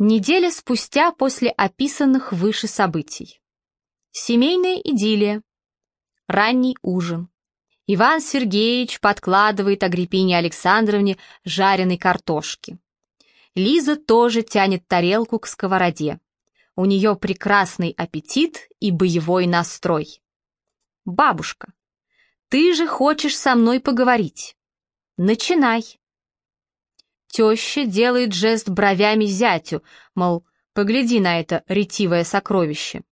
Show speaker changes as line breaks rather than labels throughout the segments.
Неделя спустя после описанных выше событий. Семейная идиллия. Ранний ужин. Иван Сергеевич подкладывает Агриппине Александровне жареной картошки. Лиза тоже тянет тарелку к сковороде. У нее прекрасный аппетит и боевой настрой. «Бабушка, ты же хочешь со мной поговорить. Начинай!» Теща делает жест бровями зятю, мол, погляди на это ретивое сокровище.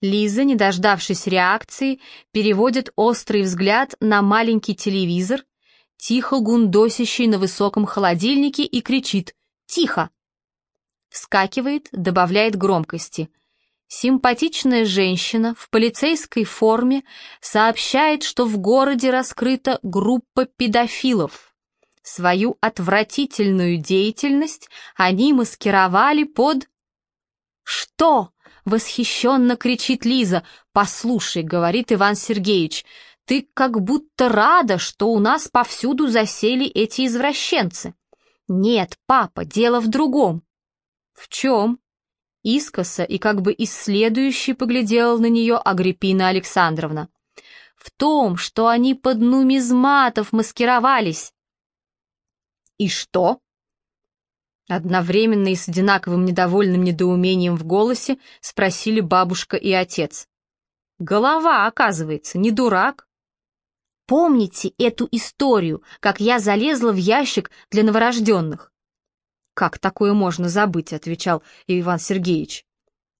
Лиза, не дождавшись реакции, переводит острый взгляд на маленький телевизор, тихо гундосящий на высоком холодильнике и кричит «Тихо!». Вскакивает, добавляет громкости. Симпатичная женщина в полицейской форме сообщает, что в городе раскрыта группа педофилов. Свою отвратительную деятельность они маскировали под... «Что?» — восхищенно кричит Лиза. «Послушай», — говорит Иван Сергеевич, — «ты как будто рада, что у нас повсюду засели эти извращенцы». «Нет, папа, дело в другом». «В чем?» Искоса и как бы исследующий поглядела на нее Агриппина Александровна. «В том, что они под нумизматов маскировались». «И что?» Одновременно и с одинаковым недовольным недоумением в голосе спросили бабушка и отец. «Голова, оказывается, не дурак». «Помните эту историю, как я залезла в ящик для новорожденных?» «Как такое можно забыть?» — отвечал Иван Сергеевич.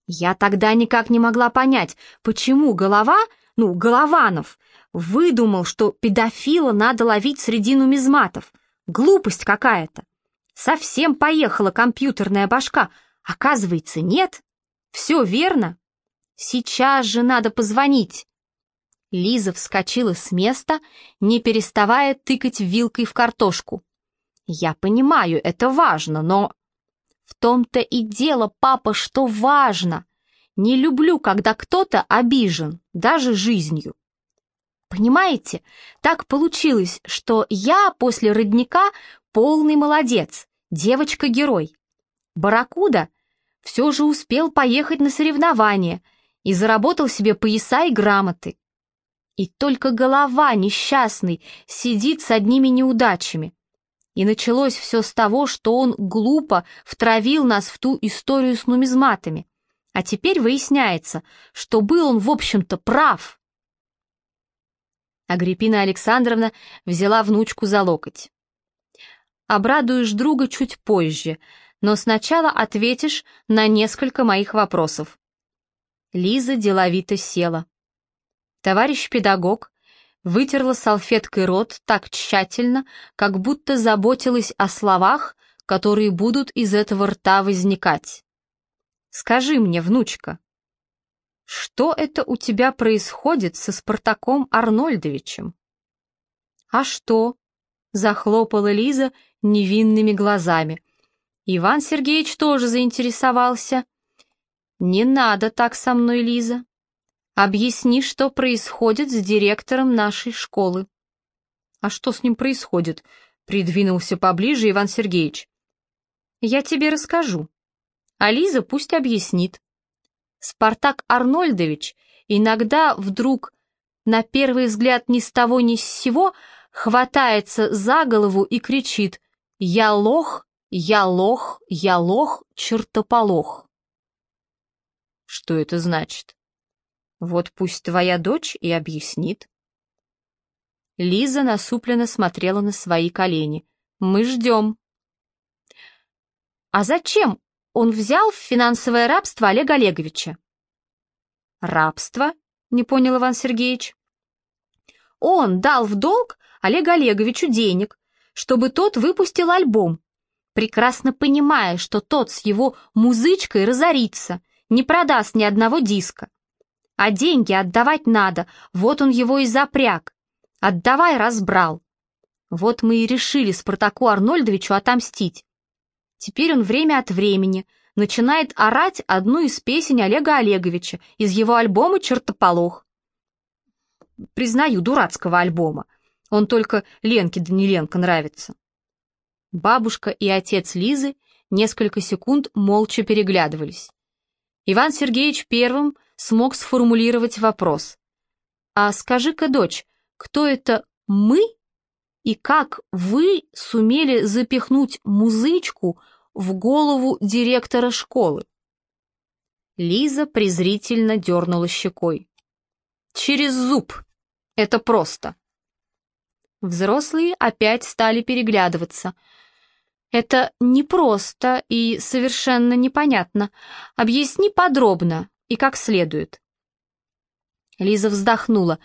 «Я тогда никак не могла понять, почему голова, ну, Голованов, выдумал, что педофила надо ловить среди нумизматов. Глупость какая-то. Совсем поехала компьютерная башка. Оказывается, нет. Все верно. Сейчас же надо позвонить. Лиза вскочила с места, не переставая тыкать вилкой в картошку. Я понимаю, это важно, но... В том-то и дело, папа, что важно. Не люблю, когда кто-то обижен, даже жизнью. Понимаете, так получилось, что я после родника полный молодец, девочка-герой. Баракуда все же успел поехать на соревнования и заработал себе пояса и грамоты. И только голова несчастный сидит с одними неудачами. И началось все с того, что он глупо втравил нас в ту историю с нумизматами. А теперь выясняется, что был он, в общем-то, прав. Агриппина Александровна взяла внучку за локоть. «Обрадуешь друга чуть позже, но сначала ответишь на несколько моих вопросов». Лиза деловито села. Товарищ педагог вытерла салфеткой рот так тщательно, как будто заботилась о словах, которые будут из этого рта возникать. «Скажи мне, внучка, что это у тебя происходит со Спартаком Арнольдовичем? А что? Захлопала Лиза невинными глазами. Иван Сергеевич тоже заинтересовался. Не надо так со мной, Лиза. Объясни, что происходит с директором нашей школы. А что с ним происходит? Придвинулся поближе Иван Сергеевич. Я тебе расскажу. А Лиза пусть объяснит. Спартак Арнольдович иногда вдруг, на первый взгляд ни с того ни с сего, хватается за голову и кричит «Я лох, я лох, я лох, чертополох». Что это значит? Вот пусть твоя дочь и объяснит. Лиза насупленно смотрела на свои колени. Мы ждем. А зачем он взял в финансовое рабство Олега Олеговича. «Рабство?» — не понял Иван Сергеевич. «Он дал в долг Олегу Олеговичу денег, чтобы тот выпустил альбом, прекрасно понимая, что тот с его музычкой разорится, не продаст ни одного диска. А деньги отдавать надо, вот он его и запряг. Отдавай, разбрал. Вот мы и решили Спартаку Арнольдовичу отомстить. Теперь он время от времени начинает орать одну из песен Олега Олеговича из его альбома «Чертополох». Признаю, дурацкого альбома. Он только Ленке да не Ленка нравится. Бабушка и отец Лизы несколько секунд молча переглядывались. Иван Сергеевич первым смог сформулировать вопрос. «А скажи-ка, дочь, кто это мы и как вы сумели запихнуть музычку в голову директора школы?» Лиза презрительно дернула щекой. «Через зуб. Это просто». Взрослые опять стали переглядываться. «Это непросто и совершенно непонятно. Объясни подробно и как следует». Лиза вздохнула.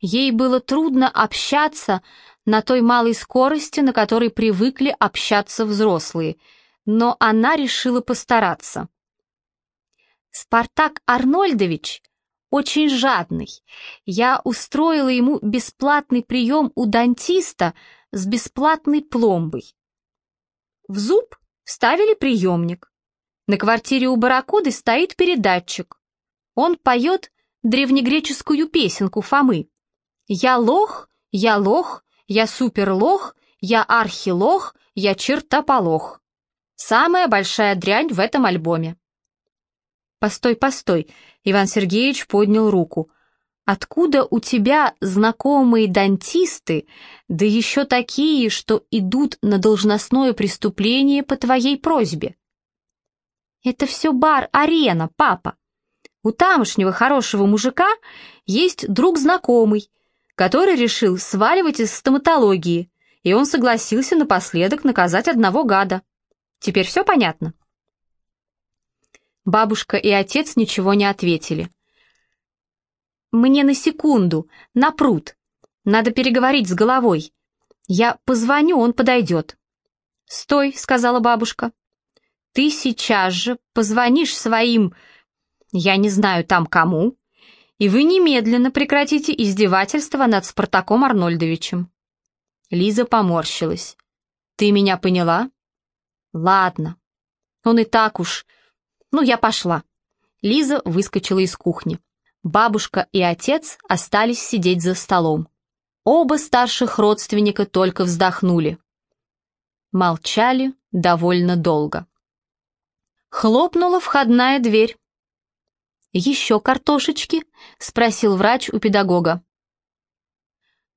Ей было трудно общаться на той малой скорости, на которой привыкли общаться взрослые, но она решила постараться. «Спартак Арнольдович очень жадный. Я устроила ему бесплатный прием у дантиста с бесплатной пломбой. В зуб вставили приемник. На квартире у барракуды стоит передатчик. Он поет древнегреческую песенку Фомы. «Я лох, я лох, я суперлох, я архилох, я чертополох». Самая большая дрянь в этом альбоме. «Постой, постой!» — Иван Сергеевич поднял руку. «Откуда у тебя знакомые дантисты, да еще такие, что идут на должностное преступление по твоей просьбе?» «Это все бар-арена, папа. У тамошнего хорошего мужика есть друг знакомый, который решил сваливать из стоматологии, и он согласился напоследок наказать одного гада. Теперь все понятно?» Бабушка и отец ничего не ответили. «Мне на секунду, на пруд. Надо переговорить с головой. Я позвоню, он подойдет». «Стой», — сказала бабушка. «Ты сейчас же позвонишь своим, я не знаю там кому, и вы немедленно прекратите издевательство над Спартаком Арнольдовичем». Лиза поморщилась. «Ты меня поняла?» «Ладно. Он и так уж «Ну, я пошла». Лиза выскочила из кухни. Бабушка и отец остались сидеть за столом. Оба старших родственника только вздохнули. Молчали довольно долго. Хлопнула входная дверь. «Еще картошечки?» — спросил врач у педагога.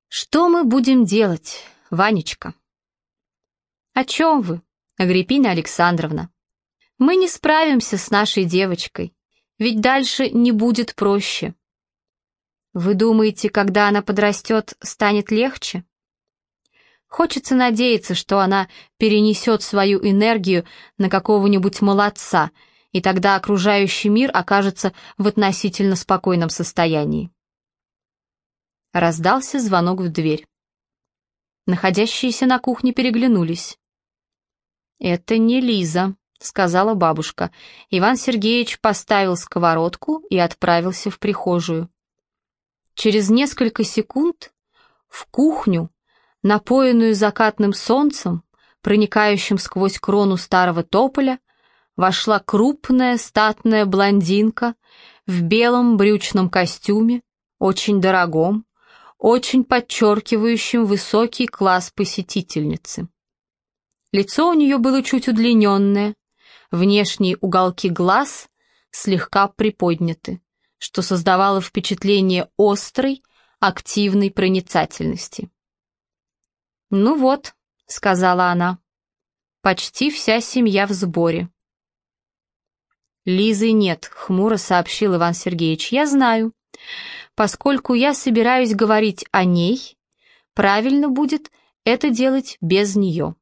«Что мы будем делать, Ванечка?» «О чем вы, Агриппина Александровна?» Мы не справимся с нашей девочкой, ведь дальше не будет проще. Вы думаете, когда она подрастет, станет легче? Хочется надеяться, что она перенесет свою энергию на какого-нибудь молодца, и тогда окружающий мир окажется в относительно спокойном состоянии. Раздался звонок в дверь. Находящиеся на кухне переглянулись. «Это не Лиза», — сказала бабушка. Иван Сергеевич поставил сковородку и отправился в прихожую. Через несколько секунд в кухню, напоенную закатным солнцем, проникающим сквозь крону старого тополя, вошла крупная статная блондинка в белом брючном костюме, очень дорогом, очень подчеркивающим высокий класс посетительницы. Лицо у нее было чуть удлиненное, внешние уголки глаз слегка приподняты, что создавало впечатление острой, активной проницательности. «Ну вот», — сказала она, — «почти вся семья в сборе». «Лизы нет», — хмуро сообщил Иван Сергеевич, — «я знаю. Поскольку я собираюсь говорить о ней, правильно будет это делать без нее».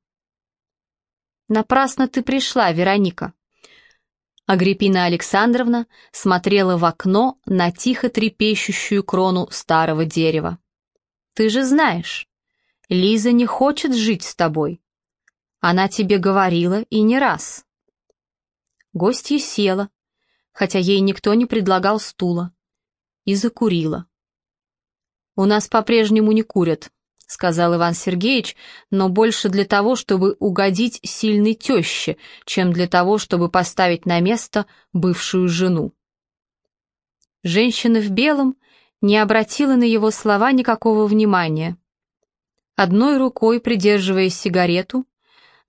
Напрасно ты пришла, Вероника. Агриппина Александровна смотрела в окно на тихо трепещущую крону старого дерева. Ты же знаешь, Лиза не хочет жить с тобой. Она тебе говорила и не раз. Гостья села, хотя ей никто не предлагал стула, и закурила. «У нас по-прежнему не курят», — сказал Иван Сергеевич, но больше для того, чтобы угодить сильной теще, чем для того, чтобы поставить на место бывшую жену. Женщина в белом не обратила на его слова никакого внимания. Одной рукой, придерживая сигарету,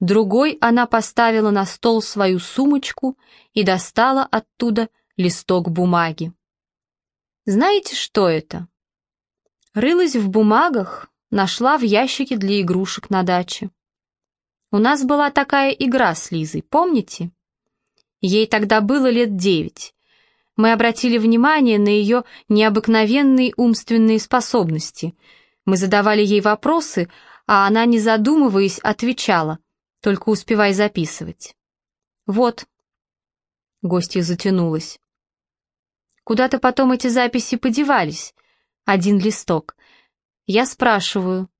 другой она поставила на стол свою сумочку и достала оттуда листок бумаги. Знаете, что это? Рылась в бумагах, нашла в ящике для игрушек на даче. У нас была такая игра с Лизой, помните? Ей тогда было лет девять. Мы обратили внимание на ее необыкновенные умственные способности. Мы задавали ей вопросы, а она, не задумываясь, отвечала, только успевай записывать. «Вот». Гостья затянулась. Куда-то потом эти записи подевались. Один листок. Я спрашиваю.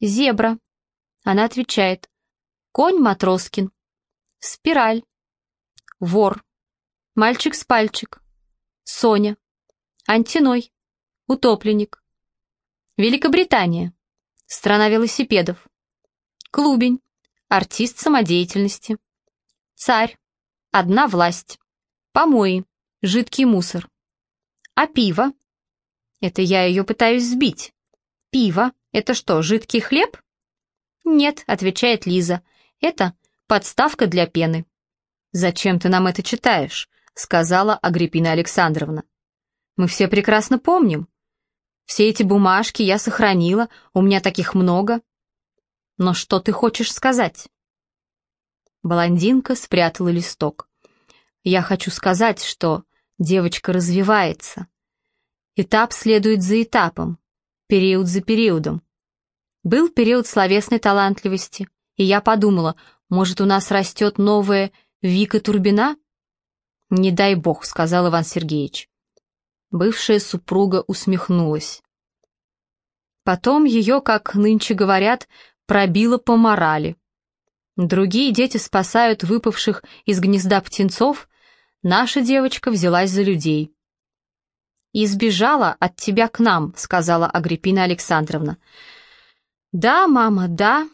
«Зебра». Она отвечает. «Конь Матроскин». «Спираль». «Вор». «Мальчик с пальчик». «Соня». «Антиной». «Утопленник». «Великобритания». Страна велосипедов. Клубень. Артист самодеятельности. Царь. Одна власть. Помои. Жидкий мусор. А пиво? Это я ее пытаюсь сбить. Пиво — это что, жидкий хлеб? Нет, отвечает Лиза. Это подставка для пены. Зачем ты нам это читаешь? Сказала Агриппина Александровна. Мы все прекрасно помним. Все эти бумажки я сохранила, у меня таких много. Но что ты хочешь сказать? Блондинка спрятала листок. Я хочу сказать, что девочка развивается. Этап следует за этапом, период за периодом. Был период словесной талантливости, и я подумала, может, у нас растет новая Вика Турбина? «Не дай бог», — сказал Иван Сергеевич. Бывшая супруга усмехнулась. Потом ее, как нынче говорят, пробило по морали. Другие дети спасают выпавших из гнезда птенцов, наша девочка взялась за людей. «И сбежала от тебя к нам», — сказала Агриппина Александровна. «Да, мама, да.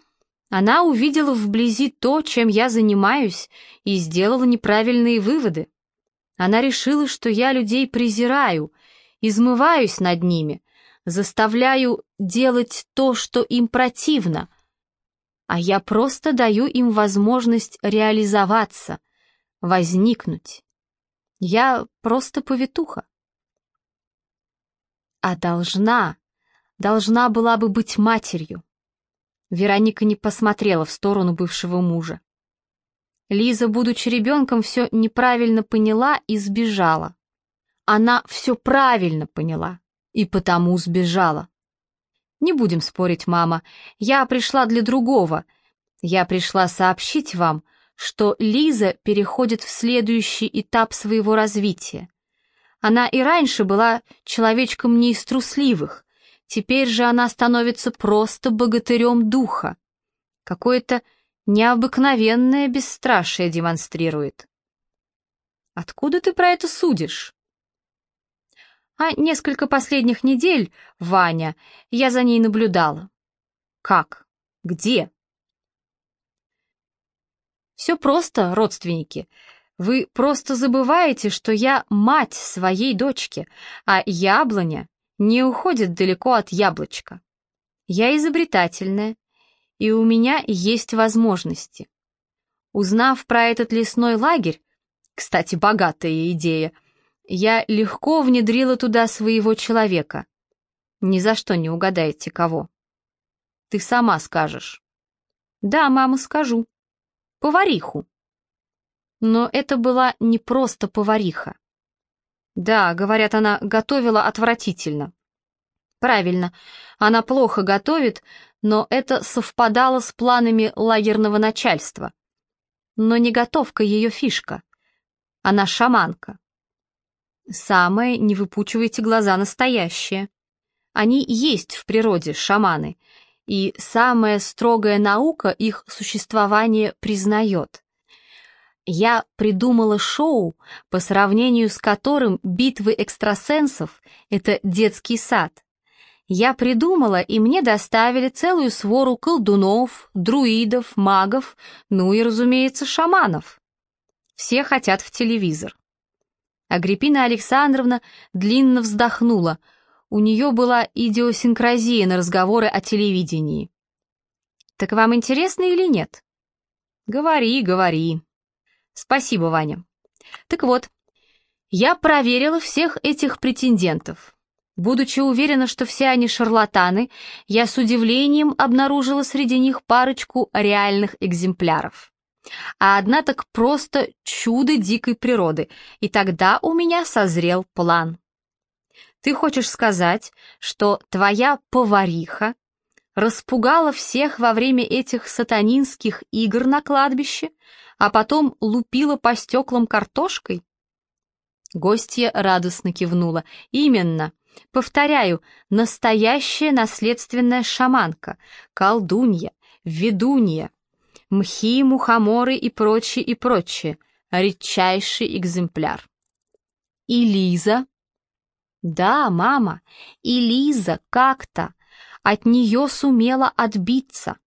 Она увидела вблизи то, чем я занимаюсь, и сделала неправильные выводы. Она решила, что я людей презираю, измываюсь над ними, заставляю делать то, что им противно, а я просто даю им возможность реализоваться, возникнуть. Я просто повитуха. А должна, должна была бы быть матерью. Вероника не посмотрела в сторону бывшего мужа. Лиза, будучи ребенком, все неправильно поняла и сбежала. Она все правильно поняла и потому сбежала. Не будем спорить, мама, я пришла для другого. Я пришла сообщить вам, что Лиза переходит в следующий этап своего развития. Она и раньше была человечком не из трусливых, теперь же она становится просто богатырем духа. Какое-то необыкновенное бесстрашие демонстрирует. Откуда ты про это судишь? А несколько последних недель, Ваня, я за ней наблюдала. Как? Где? Все просто, родственники. Вы просто забываете, что я мать своей дочки, а яблоня не уходит далеко от яблочка. Я изобретательная, и у меня есть возможности. Узнав про этот лесной лагерь, кстати, богатая идея, я легко внедрила туда своего человека. Ни за что не угадаете, кого. Ты сама скажешь. Да, мама, скажу. Повариху. Но это была не просто повариха. Да, говорят, она готовила отвратительно. Правильно, она плохо готовит, но это совпадало с планами лагерного начальства. Но не готовка ее фишка. Она шаманка. Самое, не выпучивайте глаза, настоящее. Они есть в природе, шаманы, и самая строгая наука их существование признает. Я придумала шоу, по сравнению с которым битвы экстрасенсов — это детский сад. Я придумала, и мне доставили целую свору колдунов, друидов, магов, ну и, разумеется, шаманов. Все хотят в телевизор. Агриппина Александровна длинно вздохнула. У нее была идиосинкразия на разговоры о телевидении. «Так вам интересно или нет?» Говори, говори. Спасибо, Ваня. Так вот, я проверила всех этих претендентов. Будучи уверена, что все они шарлатаны, я с удивлением обнаружила среди них парочку реальных экземпляров. А одна так просто чудо дикой природы, и тогда у меня созрел план. Ты хочешь сказать, что твоя повариха распугала всех во время этих сатанинских игр на кладбище, а потом лупила по стеклам картошкой? Гостья радостно кивнула. Именно. Повторяю, настоящая наследственная шаманка, колдунья, ведунья, мхи, мухоморы и прочее, и прочее. Редчайший экземпляр. И Лиза? Да, мама, и Лиза как-то от нее сумела отбиться.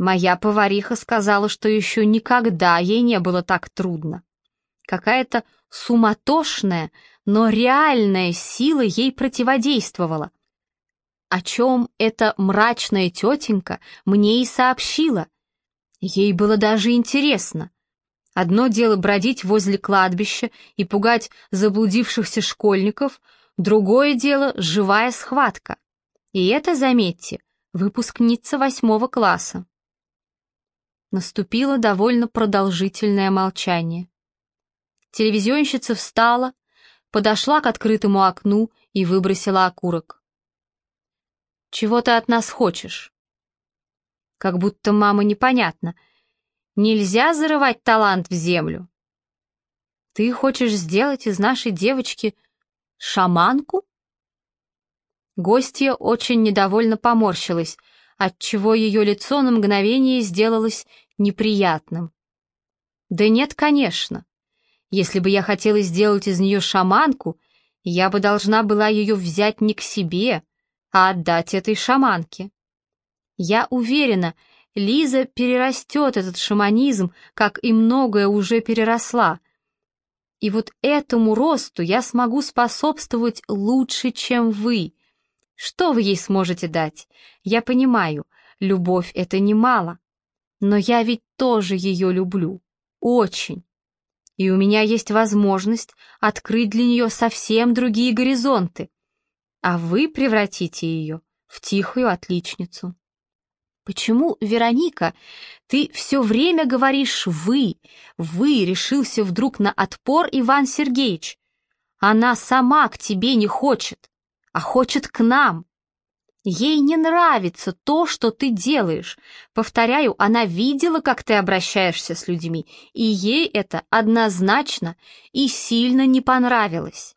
Моя повариха сказала, что еще никогда ей не было так трудно. Какая-то суматошная, но реальная сила ей противодействовала. О чем эта мрачная тетенька мне и сообщила. Ей было даже интересно. Одно дело бродить возле кладбища и пугать заблудившихся школьников, другое дело — живая схватка. И это, заметьте, выпускница восьмого класса. Наступило довольно продолжительное молчание. Телевизионщица встала, подошла к открытому окну и выбросила окурок. «Чего ты от нас хочешь?» Как будто мама непонятно. Нельзя зарывать талант в землю. Ты хочешь сделать из нашей девочки шаманку? Гостья очень недовольно поморщилась, отчего ее лицо на мгновение сделалось неприятным. Да нет, конечно. Если бы я хотела сделать из нее шаманку, я бы должна была ее взять не к себе, а отдать этой шаманке. Я уверена, Лиза перерастет этот шаманизм, как и многое уже переросла. И вот этому росту я смогу способствовать лучше, чем вы, что вы ей сможете дать? Я понимаю, любовь — это немало. Но я ведь тоже ее люблю. Очень. И у меня есть возможность открыть для нее совсем другие горизонты. А вы превратите ее в тихую отличницу. Почему, Вероника, ты все время говоришь «вы», «вы» решился вдруг на отпор Иван Сергеевич? Она сама к тебе не хочет а хочет к нам. Ей не нравится то, что ты делаешь. Повторяю, она видела, как ты обращаешься с людьми, и ей это однозначно и сильно не понравилось.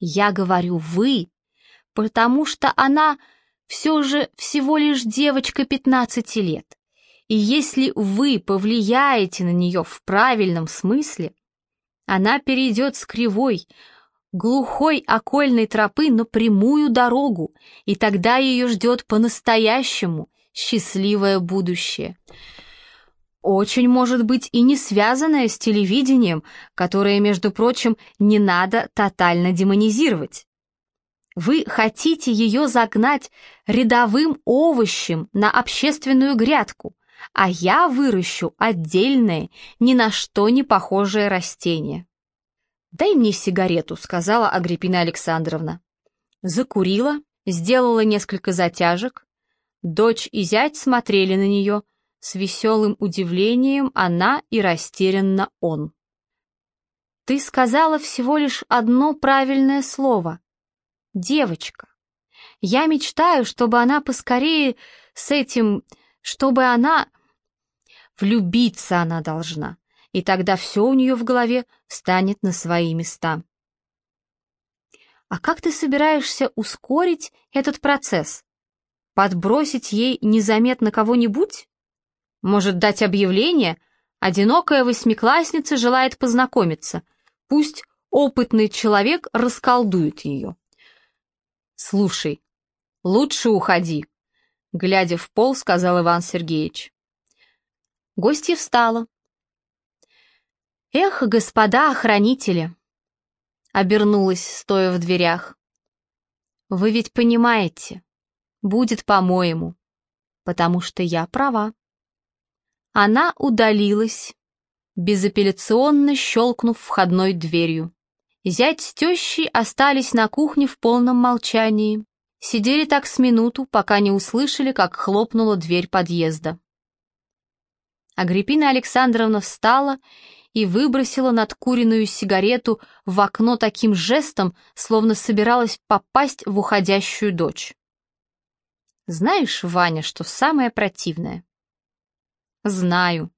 Я говорю «вы», потому что она все же всего лишь девочка 15 лет. И если вы повлияете на нее в правильном смысле, она перейдет с кривой, глухой окольной тропы на прямую дорогу, и тогда ее ждет по-настоящему счастливое будущее. Очень может быть и не связанное с телевидением, которое, между прочим, не надо тотально демонизировать. Вы хотите ее загнать рядовым овощем на общественную грядку, а я выращу отдельное, ни на что не похожее растение. «Дай мне сигарету», — сказала Агриппина Александровна. Закурила, сделала несколько затяжек. Дочь и зять смотрели на нее. С веселым удивлением она и растерянно он. «Ты сказала всего лишь одно правильное слово. Девочка. Я мечтаю, чтобы она поскорее с этим... чтобы она... Влюбиться она должна и тогда все у нее в голове станет на свои места. А как ты собираешься ускорить этот процесс? Подбросить ей незаметно кого-нибудь? Может, дать объявление? Одинокая восьмиклассница желает познакомиться. Пусть опытный человек расколдует ее. Слушай, лучше уходи, глядя в пол, сказал Иван Сергеевич. Гостья встала, «Эх, господа охранители!» Обернулась, стоя в дверях. «Вы ведь понимаете, будет по-моему, потому что я права». Она удалилась, безапелляционно щелкнув входной дверью. Зять с тещей остались на кухне в полном молчании. Сидели так с минуту, пока не услышали, как хлопнула дверь подъезда. Агриппина Александровна встала и выбросила надкуренную сигарету в окно таким жестом, словно собиралась попасть в уходящую дочь. «Знаешь, Ваня, что самое противное?» «Знаю.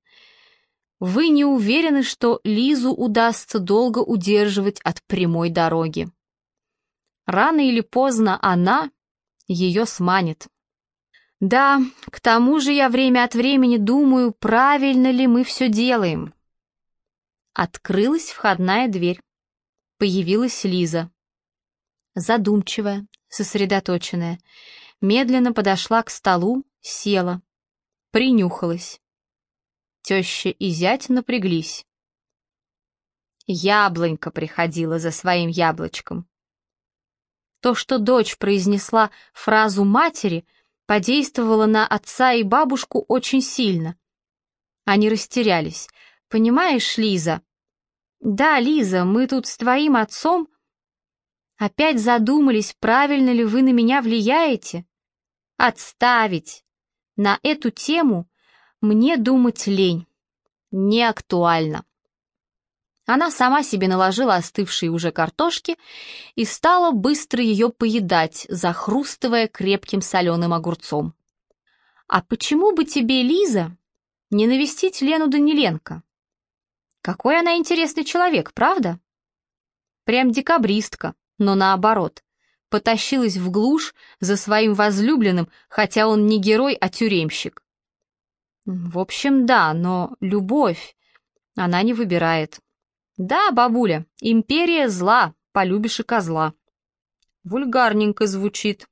Вы не уверены, что Лизу удастся долго удерживать от прямой дороги. Рано или поздно она ее сманит. Да, к тому же я время от времени думаю, правильно ли мы все делаем. Открылась входная дверь. Появилась Лиза. Задумчивая, сосредоточенная. Медленно подошла к столу, села. Принюхалась. Теща и зять напряглись. Яблонька приходила за своим яблочком. То, что дочь произнесла фразу матери, подействовало на отца и бабушку очень сильно. Они растерялись. «Понимаешь, Лиза?» «Да, Лиза, мы тут с твоим отцом...» «Опять задумались, правильно ли вы на меня влияете?» «Отставить! На эту тему мне думать лень. Не актуально». Она сама себе наложила остывшие уже картошки и стала быстро ее поедать, захрустывая крепким соленым огурцом. «А почему бы тебе, Лиза, не навестить Лену Даниленко? Какой она интересный человек, правда?» Прям декабристка, но наоборот. Потащилась в глушь за своим возлюбленным, хотя он не герой, а тюремщик. В общем, да, но любовь она не выбирает. «Да, бабуля, империя зла, полюбишь и козла». Вульгарненько звучит.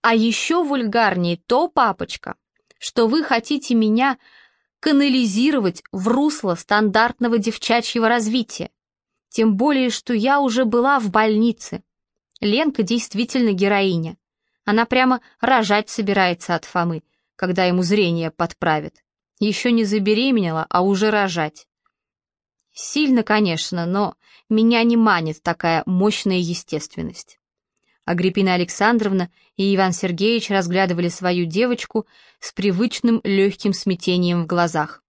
А еще вульгарнее то, папочка, что вы хотите меня канализировать в русло стандартного девчачьего развития. Тем более, что я уже была в больнице. Ленка действительно героиня. Она прямо рожать собирается от Фомы, когда ему зрение подправит. Еще не забеременела, а уже рожать. Сильно, конечно, но меня не манит такая мощная естественность. Агриппина Александровна и Иван Сергеевич разглядывали свою девочку с привычным легким смятением в глазах.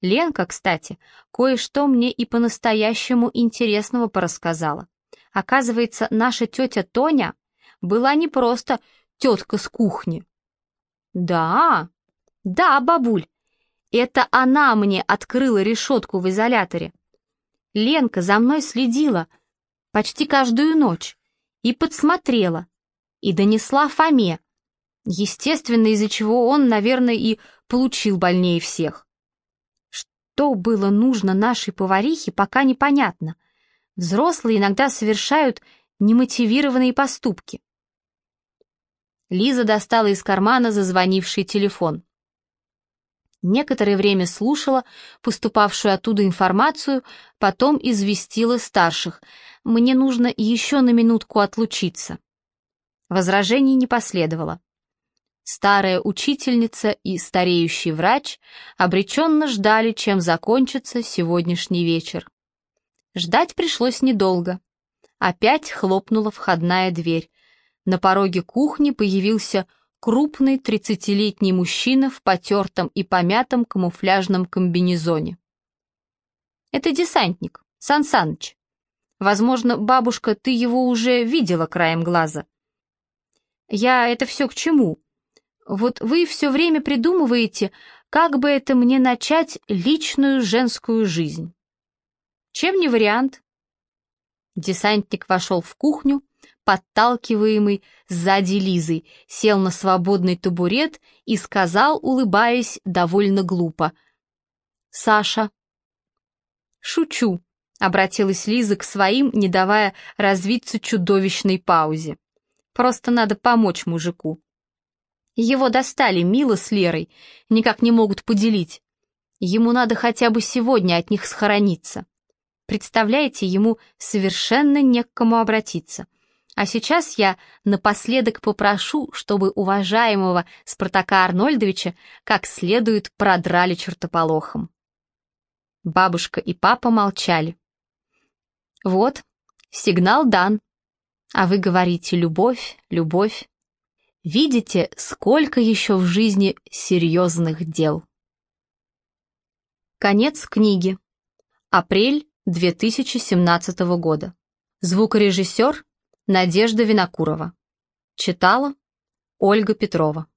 Ленка, кстати, кое-что мне и по-настоящему интересного порассказала. Оказывается, наша тетя Тоня была не просто тетка с кухни. Да, да, бабуль, это она мне открыла решетку в изоляторе. Ленка за мной следила почти каждую ночь и подсмотрела, и донесла Фоме. Естественно, из-за чего он, наверное, и получил больнее всех. Что было нужно нашей поварихе, пока непонятно. Взрослые иногда совершают немотивированные поступки. Лиза достала из кармана зазвонивший телефон. Некоторое время слушала поступавшую оттуда информацию, потом известила старших. «Мне нужно еще на минутку отлучиться». Возражений не последовало. Старая учительница и стареющий врач обреченно ждали, чем закончится сегодняшний вечер. Ждать пришлось недолго. Опять хлопнула входная дверь. На пороге кухни появился крупный тридцатилетний мужчина в потертом и помятом камуфляжном комбинезоне. «Это десантник, Сан Саныч. Возможно, бабушка, ты его уже видела краем глаза». «Я это все к чему? Вот вы все время придумываете, как бы это мне начать личную женскую жизнь. Чем не вариант?» Десантник вошел в кухню, подталкиваемый сзади Лизой, сел на свободный табурет и сказал, улыбаясь довольно глупо. «Саша». «Шучу», — обратилась Лиза к своим, не давая развиться чудовищной паузе. «Просто надо помочь мужику». Его достали Мила с Лерой, никак не могут поделить. Ему надо хотя бы сегодня от них схорониться. Представляете, ему совершенно не к кому обратиться. А сейчас я напоследок попрошу, чтобы уважаемого Спартака Арнольдовича как следует продрали чертополохом. Бабушка и папа молчали. Вот, сигнал дан. А вы говорите «любовь, любовь». Видите, сколько еще в жизни серьезных дел. Конец книги. Апрель 2017 года. Звукорежиссер Надежда Винокурова. Читала Ольга Петрова.